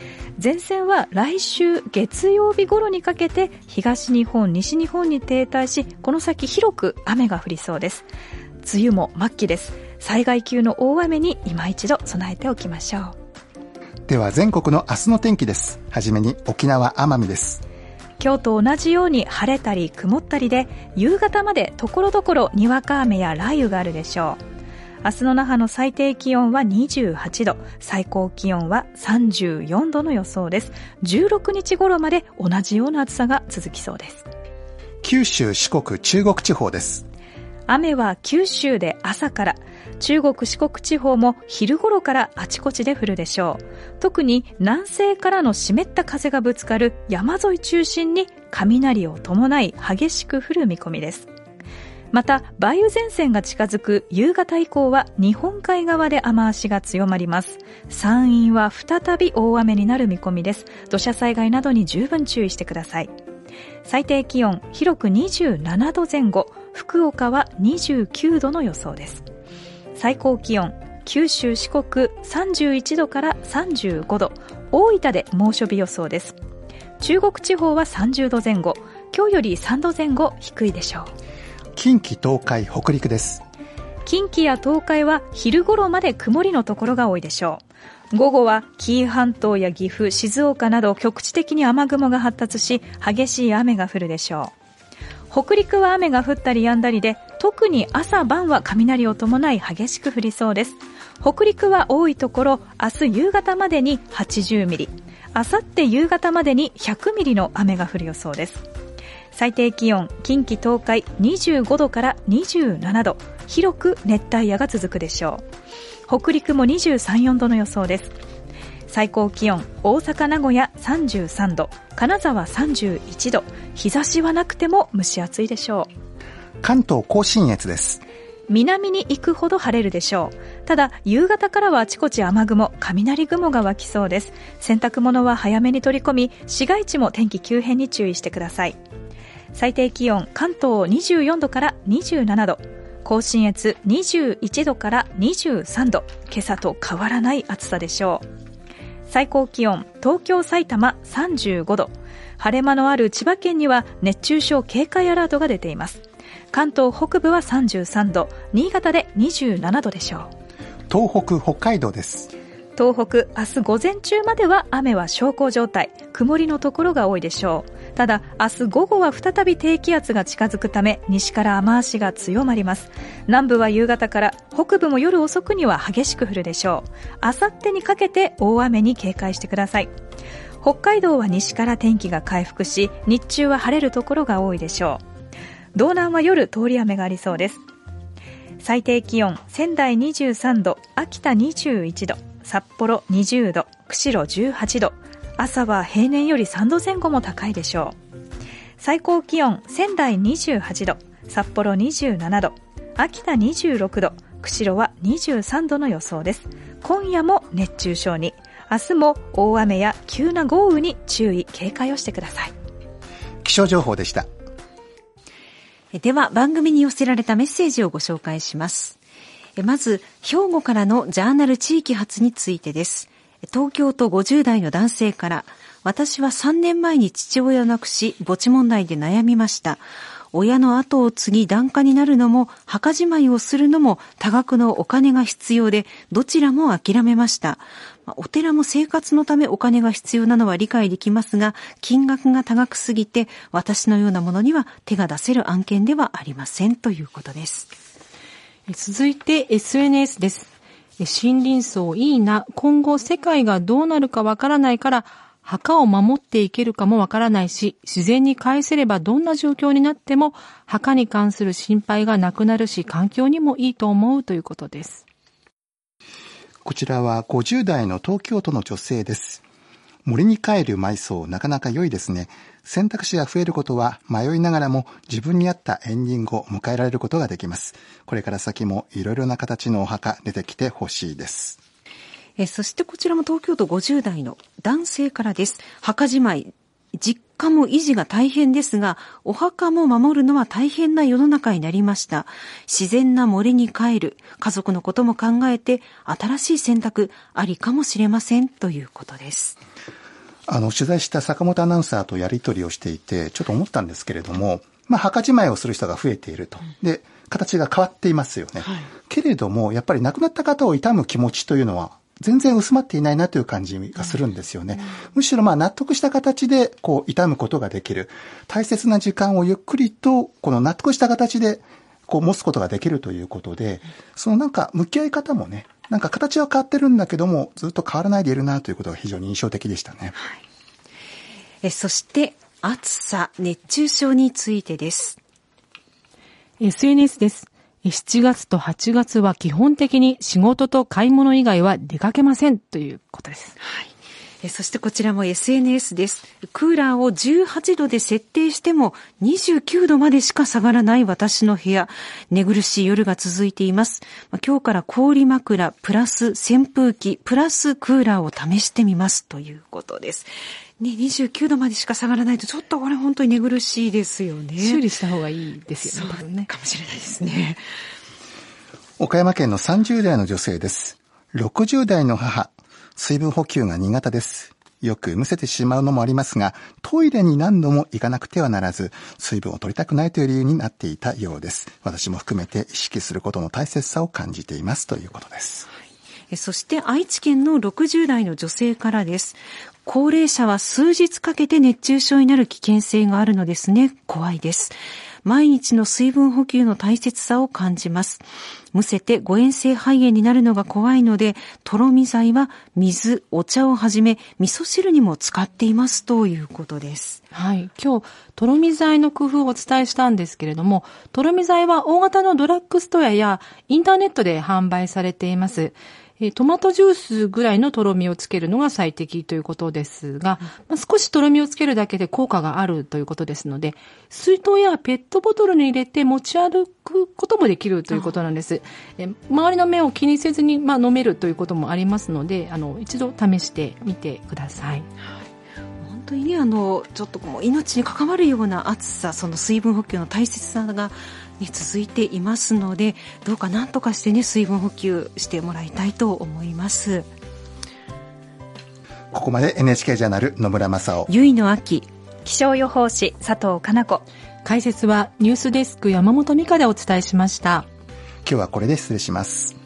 前線は来週月曜日頃にかけて東日本、西日本に停滞し、この先広く雨が降りそうです。梅雨も末期です。災害級の大雨に今一度備えておきましょう。では全国の明日の天気です。はじめに沖縄奄美です。今日と同じように晴れたり曇ったりで、夕方までところどころにわか雨や雷雨があるでしょう。明日の那覇の最低気温は28度、最高気温は34度の予想です。16日頃まで同じような暑さが続きそうです。九州、四国、中国地方です。雨は九州で朝から、中国四国地方も昼頃からあちこちで降るでしょう。特に南西からの湿った風がぶつかる山沿い中心に雷を伴い激しく降る見込みです。また梅雨前線が近づく夕方以降は日本海側で雨足が強まります。山陰は再び大雨になる見込みです。土砂災害などに十分注意してください。最低気温広く27度前後。福岡は29度の予想です。最高気温九州四国31度から35度。大分で猛暑日予想です。中国地方は30度前後。今日より3度前後低いでしょう。近畿東海北陸です。近畿や東海は昼頃まで曇りのところが多いでしょう。午後は紀伊半島や岐阜静岡など局地的に雨雲が発達し激しい雨が降るでしょう北陸は雨が降ったり止んだりで特に朝晩は雷を伴い激しく降りそうです。北陸は多いところ明日夕方までに80ミリ。あさって夕方までに100ミリの雨が降る予想です。最低気温近畿東海25度から27度。広く熱帯夜が続くでしょう。北陸も23、4度の予想です。最高気温大阪名古屋33度金沢31度日差しはなくても蒸し暑いでしょう。関東甲信越です。南に行くほど晴れるでしょう。ただ夕方からはあちこち雨雲雷雲が湧きそうです。洗濯物は早めに取り込み市街地も天気急変に注意してください。最低気温関東24度から27度甲信越21度から23度。今朝と変わらない暑さでしょう最高気温東京埼玉35度。晴れ間のある千葉県には熱中症警戒アラートが出ています。関東北部は33度新潟で27度でしょう。東北北海道です。東北明日午前中までは雨は小康状態。曇りのところが多いでしょう。ただ明日午後は再び低気圧が近づくため西から雨足が強まります。南部は夕方から北部も夜遅くには激しく降るでしょう。あさってにかけて大雨に警戒してください。北海道は西から天気が回復し日中は晴れるところが多いでしょう。道南は夜通り雨がありそうです。最低気温仙台23度秋田21度。札幌20度釧路18度。朝は平年より3度前後も高いでしょう。最高気温仙台28度札幌27度。秋田26度釧路は23度の予想です。今夜も熱中症に。明日も大雨や急な豪雨に注意警戒をしてください。気象情報でした。では番組に寄せられたメッセージをご紹介しますまず兵庫からのジャーナル地域発についてです。東京都50代の男性から私は3年前に父親を亡くし墓地問題で悩みました。親の後を継ぎ檀家になるのも墓じまいをするのも多額のお金が必要でどちらも諦めました。お寺も生活のためお金が必要なのは理解できますが金額が多額すぎて私のようなものには手が出せる案件ではありませんということです。続いて SNS です森林層いいな今後世界がどうなるかわからないから墓を守っていけるかもわからないし、自然に返せればどんな状況になっても墓に関する心配がなくなるし、環境にもいいと思うということです。こちらは50代の東京都の女性です。森に帰る埋葬、なかなか良いですね。選択肢が増えることは迷いながらも自分に合ったエンディングを迎えられることができます。これから先もいろいろな形のお墓出てきてほしいです。えそしてこちらも東京都50代の男性からです。墓じまい。実家も維持が大変ですが、お墓も守るのは大変な世の中になりました。自然な森に帰る。家族のことも考えて、新しい選択ありかもしれませんということです。あの、取材した坂本アナウンサーとやり取りをしていて、ちょっと思ったんですけれども、まあ、墓じまいをする人が増えていると。で、形が変わっていますよね。はい、けれども、やっぱり亡くなった方を悼む気持ちというのは全然薄まっていないなという感じがするんですよね。むしろまあ納得した形でこう痛むことができる。大切な時間をゆっくりとこの納得した形でこう持つことができるということで、そのなんか向き合い方もね、なんか形は変わってるんだけども、ずっと変わらないでいるなということが非常に印象的でしたね。はい、えそして、暑さ、熱中症についてです。SNS です。7月と8月は基本的に仕事と買い物以外は出かけませんということです。はい。そしてこちらも SNS です。クーラーを18度で設定しても29度までしか下がらない私の部屋。寝苦しい夜が続いています。今日から氷枕、プラス扇風機、プラスクーラーを試してみますということです。ね、29度までしか下がらないと、ちょっとこれ本当に寝苦しいですよね。修理した方がいいですよね。ねかもしれないですね。岡山県の30代の女性です。60代の母、水分補給が苦手です。よくむせてしまうのもありますが、トイレに何度も行かなくてはならず、水分を取りたくないという理由になっていたようです。私も含めて意識することの大切さを感じていますということです。そして愛知県の60代の女性からです。高齢者は数日かけて熱中症になる危険性があるのですね。怖いです。毎日の水分補給の大切さを感じます。むせて誤嚥性肺炎になるのが怖いので、とろみ剤は水、お茶をはじめ、味噌汁にも使っていますということです。はい。今日、とろみ剤の工夫をお伝えしたんですけれども、とろみ剤は大型のドラッグストアやインターネットで販売されています。トマトジュースぐらいのとろみをつけるのが最適ということですが、まあ、少しとろみをつけるだけで効果があるということですので、水筒やペットボトルに入れて持ち歩くこともできるということなんです。周りの目を気にせずに、まあ、飲めるということもありますので、あの、一度試してみてください。本当にね、あの、ちょっともう命に関わるような暑さ、その水分補給の大切さがね、続いていますのでどうか何とかしてね水分補給してもらいたいと思います。ここまで NHK ジャーナル野村正夫結の秋気象予報士佐藤かな子。解説はニュースデスク山本美香でお伝えしました。今日はこれで失礼します